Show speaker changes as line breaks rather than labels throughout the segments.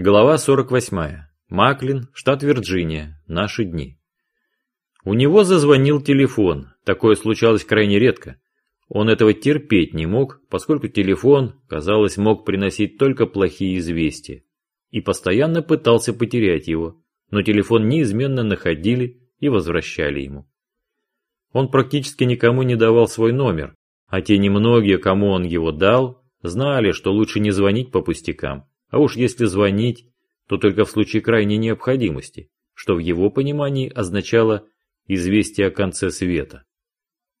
Глава 48. Маклин, штат Вирджиния. Наши дни. У него зазвонил телефон. Такое случалось крайне редко. Он этого терпеть не мог, поскольку телефон, казалось, мог приносить только плохие известия. И постоянно пытался потерять его, но телефон неизменно находили и возвращали ему. Он практически никому не давал свой номер, а те немногие, кому он его дал, знали, что лучше не звонить по пустякам, а уж если звонить, то только в случае крайней необходимости, что в его понимании означало известие о конце света.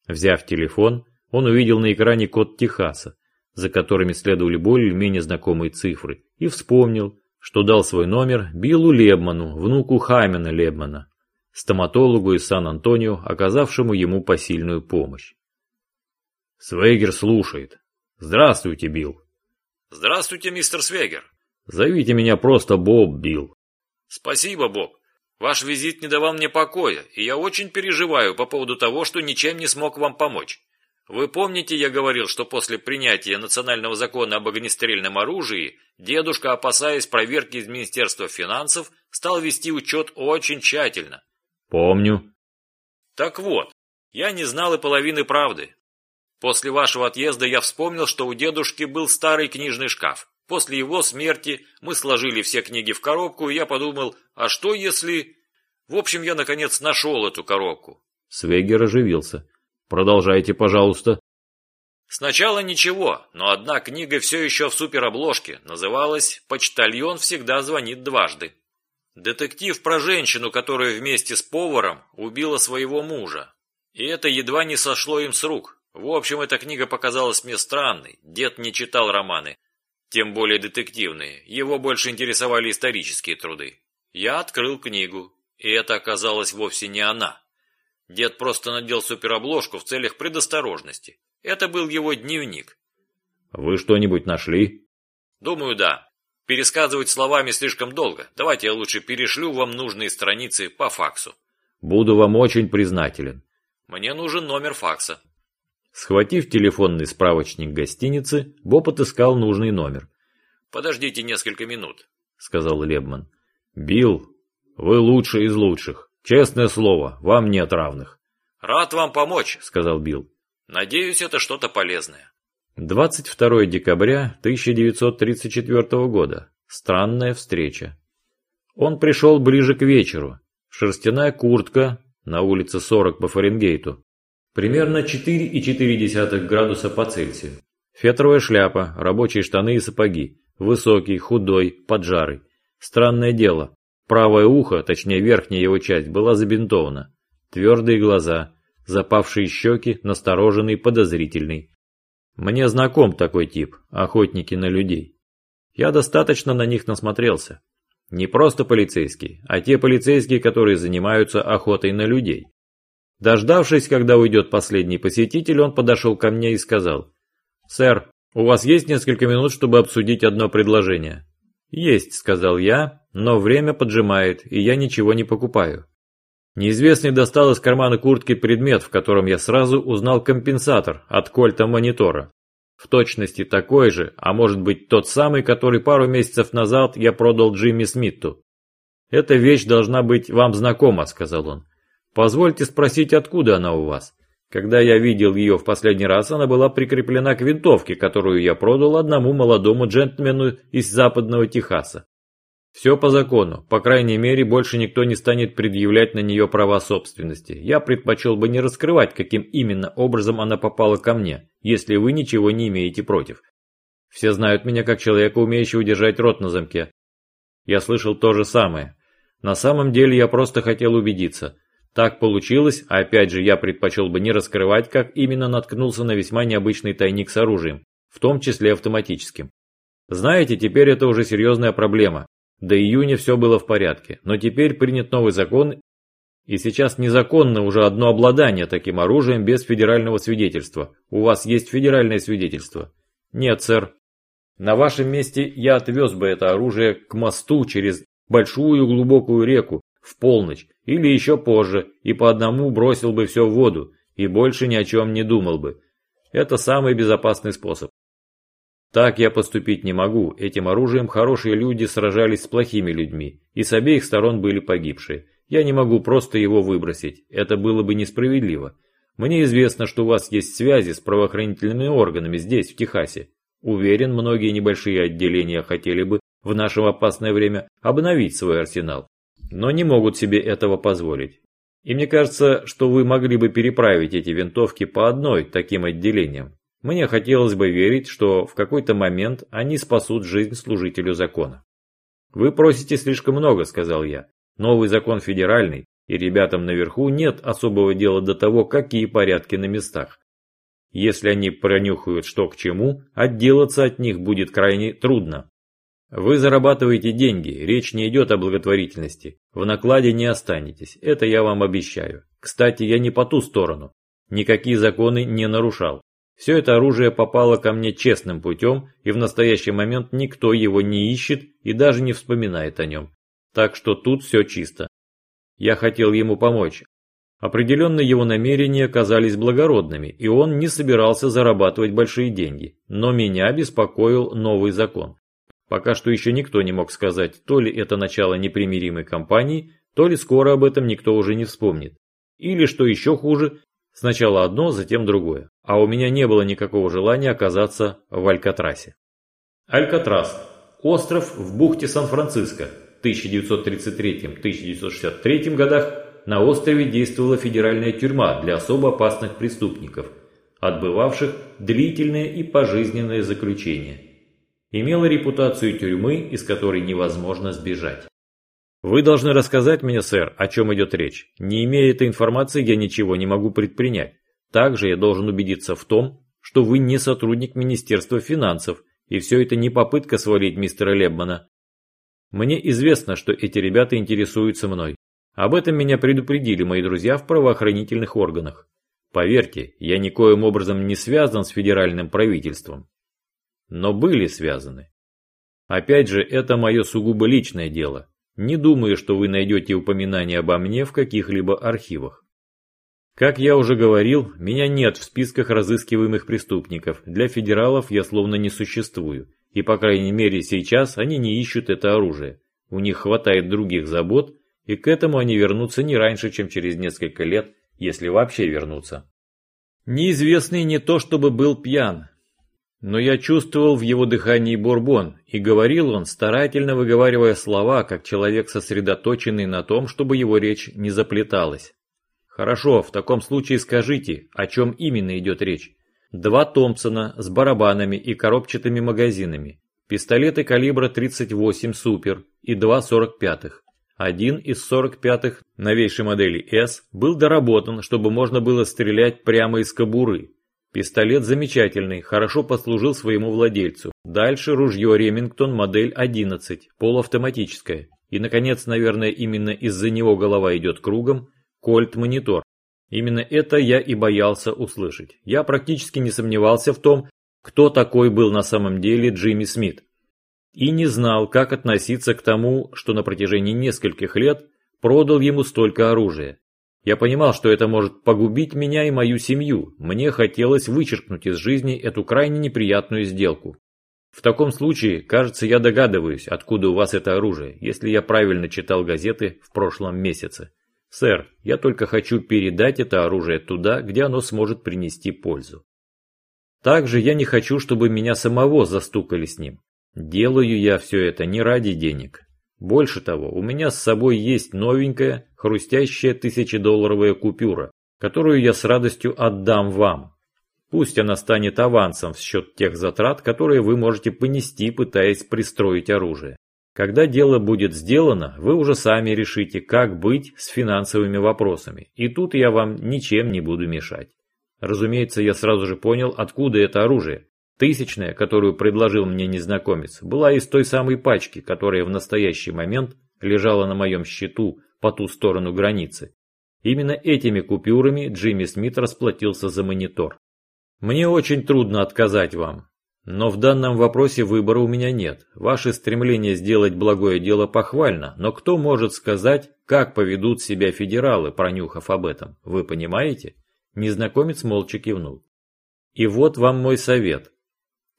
Взяв телефон, он увидел на экране код Техаса, за которыми следовали более-менее знакомые цифры, и вспомнил, что дал свой номер Биллу Лебману, внуку Хамена Лебмана, стоматологу из Сан-Антонио, оказавшему ему посильную помощь. Свегер слушает. Здравствуйте, Билл.
Здравствуйте, мистер Свегер.
Зовите меня просто Боб, Билл.
Спасибо, Боб. Ваш визит не давал мне покоя, и я очень переживаю по поводу того, что ничем не смог вам помочь. Вы помните, я говорил, что после принятия национального закона об огнестрельном оружии, дедушка, опасаясь проверки из Министерства финансов, стал вести учет очень тщательно.
Помню.
Так вот, я не знал и половины правды. После вашего отъезда я вспомнил, что у дедушки был старый книжный шкаф. После его смерти мы сложили все книги в коробку, и я подумал, а что если... В общем, я наконец нашел эту коробку.
Свегер оживился. Продолжайте, пожалуйста.
Сначала ничего, но одна книга все еще в суперобложке. Называлась «Почтальон всегда звонит дважды». Детектив про женщину, которая вместе с поваром убила своего мужа. И это едва не сошло им с рук. В общем, эта книга показалась мне странной. Дед не читал романы тем более детективные, его больше интересовали исторические труды. Я открыл книгу, и это оказалось вовсе не она. Дед просто надел суперобложку в целях предосторожности. Это был его дневник.
Вы что-нибудь нашли?
Думаю, да. Пересказывать словами слишком долго. Давайте я лучше перешлю вам нужные страницы по факсу.
Буду вам очень признателен.
Мне нужен номер факса.
Схватив телефонный справочник гостиницы, Боб отыскал нужный номер.
«Подождите несколько минут», — сказал Лебман.
«Билл, вы лучший из лучших. Честное слово, вам нет равных».
«Рад вам помочь», — сказал Билл. «Надеюсь, это что-то полезное».
22 декабря 1934 года. Странная встреча. Он пришел ближе к вечеру. Шерстяная куртка, на улице 40 по Фаренгейту, Примерно 4,4 градуса по Цельсию. Фетровая шляпа, рабочие штаны и сапоги. Высокий, худой, поджарый. Странное дело. Правое ухо, точнее верхняя его часть, была забинтована. Твердые глаза, запавшие щеки, настороженный, подозрительный. Мне знаком такой тип, охотники на людей. Я достаточно на них насмотрелся. Не просто полицейские, а те полицейские, которые занимаются охотой на людей. Дождавшись, когда уйдет последний посетитель, он подошел ко мне и сказал. «Сэр, у вас есть несколько минут, чтобы обсудить одно предложение?» «Есть», — сказал я, но время поджимает, и я ничего не покупаю. Неизвестный достал из кармана куртки предмет, в котором я сразу узнал компенсатор от кольта монитора. В точности такой же, а может быть тот самый, который пару месяцев назад я продал Джимми Смитту. «Эта вещь должна быть вам знакома», — сказал он. Позвольте спросить, откуда она у вас? Когда я видел ее в последний раз, она была прикреплена к винтовке, которую я продал одному молодому джентльмену из западного Техаса. Все по закону, по крайней мере, больше никто не станет предъявлять на нее права собственности. Я предпочел бы не раскрывать, каким именно образом она попала ко мне, если вы ничего не имеете против. Все знают меня как человека, умеющего удержать рот на замке. Я слышал то же самое. На самом деле я просто хотел убедиться – так получилось, а опять же я предпочел бы не раскрывать, как именно наткнулся на весьма необычный тайник с оружием, в том числе автоматическим. Знаете, теперь это уже серьезная проблема. До июня все было в порядке, но теперь принят новый закон, и сейчас незаконно уже одно обладание таким оружием без федерального свидетельства. У вас есть федеральное свидетельство? Нет, сэр. На вашем месте я отвез бы это оружие к мосту через большую глубокую реку в полночь или еще позже, и по одному бросил бы все в воду, и больше ни о чем не думал бы. Это самый безопасный способ. Так я поступить не могу, этим оружием хорошие люди сражались с плохими людьми, и с обеих сторон были погибшие. Я не могу просто его выбросить, это было бы несправедливо. Мне известно, что у вас есть связи с правоохранительными органами здесь, в Техасе. Уверен, многие небольшие отделения хотели бы в наше опасное время обновить свой арсенал, но не могут себе этого позволить. И мне кажется, что вы могли бы переправить эти винтовки по одной таким отделениям. Мне хотелось бы верить, что в какой-то момент они спасут жизнь служителю закона. «Вы просите слишком много», — сказал я. «Новый закон федеральный, и ребятам наверху нет особого дела до того, какие порядки на местах. Если они пронюхают что к чему, отделаться от них будет крайне трудно. Вы зарабатываете деньги, речь не идет о благотворительности. В накладе не останетесь, это я вам обещаю. Кстати, я не по ту сторону. Никакие законы не нарушал. Все это оружие попало ко мне честным путем, и в настоящий момент никто его не ищет и даже не вспоминает о нем. Так что тут все чисто. Я хотел ему помочь. Определенно его намерения казались благородными, и он не собирался зарабатывать большие деньги. Но меня беспокоил новый закон. Пока что еще никто не мог сказать, то ли это начало непримиримой кампании, то ли скоро об этом никто уже не вспомнит. Или, что еще хуже, сначала одно, затем другое. А у меня не было никакого желания оказаться в Алькатрасе. Алькатрас. Остров в бухте Сан-Франциско. В 1933-1963 годах на острове действовала федеральная тюрьма для особо опасных преступников, отбывавших длительное и пожизненное заключение имела репутацию тюрьмы, из которой невозможно сбежать. Вы должны рассказать мне, сэр, о чем идет речь. Не имея этой информации, я ничего не могу предпринять. Также я должен убедиться в том, что вы не сотрудник Министерства финансов, и все это не попытка свалить мистера Лебмана. Мне известно, что эти ребята интересуются мной. Об этом меня предупредили мои друзья в правоохранительных органах. Поверьте, я никоим образом не связан с федеральным правительством но были связаны. Опять же, это мое сугубо личное дело. Не думаю, что вы найдете упоминание обо мне в каких-либо архивах. Как я уже говорил, меня нет в списках разыскиваемых преступников, для федералов я словно не существую, и по крайней мере сейчас они не ищут это оружие. У них хватает других забот, и к этому они вернутся не раньше, чем через несколько лет, если вообще вернутся. Неизвестный не то чтобы был пьян, но я чувствовал в его дыхании бурбон, и говорил он, старательно выговаривая слова, как человек сосредоточенный на том, чтобы его речь не заплеталась. Хорошо, в таком случае скажите, о чем именно идет речь. Два Томпсона с барабанами и коробчатыми магазинами, пистолеты калибра 38 Супер и два 45-х. Один из 45-х новейшей модели S был доработан, чтобы можно было стрелять прямо из кобуры, Пистолет замечательный, хорошо послужил своему владельцу. Дальше ружье Ремингтон модель 11, полуавтоматическое. И, наконец, наверное, именно из-за него голова идет кругом, кольт-монитор. Именно это я и боялся услышать. Я практически не сомневался в том, кто такой был на самом деле Джимми Смит. И не знал, как относиться к тому, что на протяжении нескольких лет продал ему столько оружия. Я понимал, что это может погубить меня и мою семью. Мне хотелось вычеркнуть из жизни эту крайне неприятную сделку. В таком случае, кажется, я догадываюсь, откуда у вас это оружие, если я правильно читал газеты в прошлом месяце. Сэр, я только хочу передать это оружие туда, где оно сможет принести пользу. Также я не хочу, чтобы меня самого застукали с ним. Делаю я все это не ради денег. Больше того, у меня с собой есть новенькая, хрустящая тысячедолларовая купюра, которую я с радостью отдам вам. Пусть она станет авансом в счет тех затрат, которые вы можете понести, пытаясь пристроить оружие. Когда дело будет сделано, вы уже сами решите, как быть с финансовыми вопросами, и тут я вам ничем не буду мешать. Разумеется, я сразу же понял, откуда это оружие, Тысячная, которую предложил мне незнакомец, была из той самой пачки, которая в настоящий момент лежала на моем счету по ту сторону границы. Именно этими купюрами Джимми Смит расплатился за монитор. Мне очень трудно отказать вам, но в данном вопросе выбора у меня нет. Ваше стремление сделать благое дело похвально, но кто может сказать, как поведут себя федералы, пронюхав об этом? Вы понимаете? Незнакомец молча кивнул. И вот вам мой совет.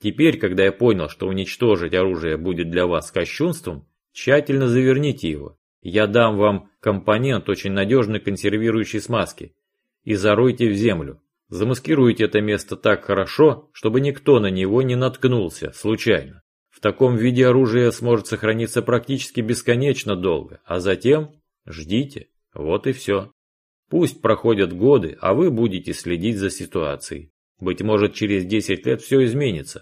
Теперь, когда я понял, что уничтожить оружие будет для вас кощунством, тщательно заверните его. Я дам вам компонент очень надежной консервирующей смазки. И заройте в землю. Замаскируйте это место так хорошо, чтобы никто на него не наткнулся, случайно. В таком виде оружие сможет сохраниться практически бесконечно долго, а затем ждите. Вот и все. Пусть проходят годы, а вы будете следить за ситуацией. Быть может, через 10 лет все изменится.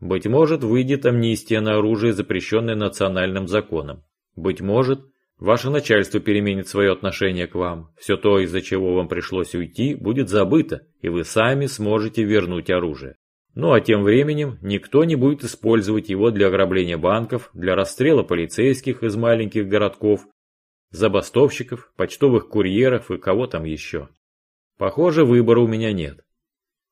Быть может, выйдет амнистия на оружие, запрещенное национальным законом. Быть может, ваше начальство переменит свое отношение к вам. Все то, из-за чего вам пришлось уйти, будет забыто, и вы сами сможете вернуть оружие. Ну а тем временем никто не будет использовать его для ограбления банков, для расстрела полицейских из маленьких городков забастовщиков, почтовых курьеров и кого там еще. Похоже, выбора у меня нет.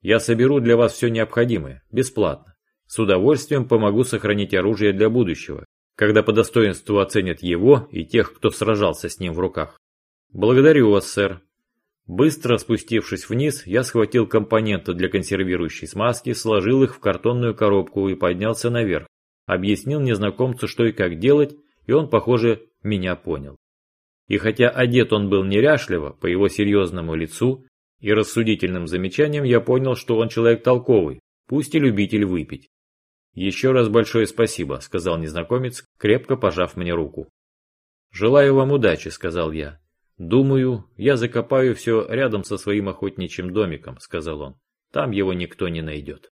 Я соберу для вас все необходимое, бесплатно. С удовольствием помогу сохранить оружие для будущего, когда по достоинству оценят его и тех, кто сражался с ним в руках. Благодарю вас, сэр. Быстро спустившись вниз, я схватил компоненты для консервирующей смазки, сложил их в картонную коробку и поднялся наверх. Объяснил незнакомцу, что и как делать, и он, похоже, меня понял. И хотя одет он был неряшливо, по его серьезному лицу и рассудительным замечаниям я понял, что он человек толковый, пусть и любитель выпить. «Еще раз большое спасибо», — сказал незнакомец, крепко пожав мне руку. «Желаю вам удачи», — сказал я. «Думаю, я закопаю все рядом со своим охотничьим домиком», — сказал он. «Там его никто не найдет».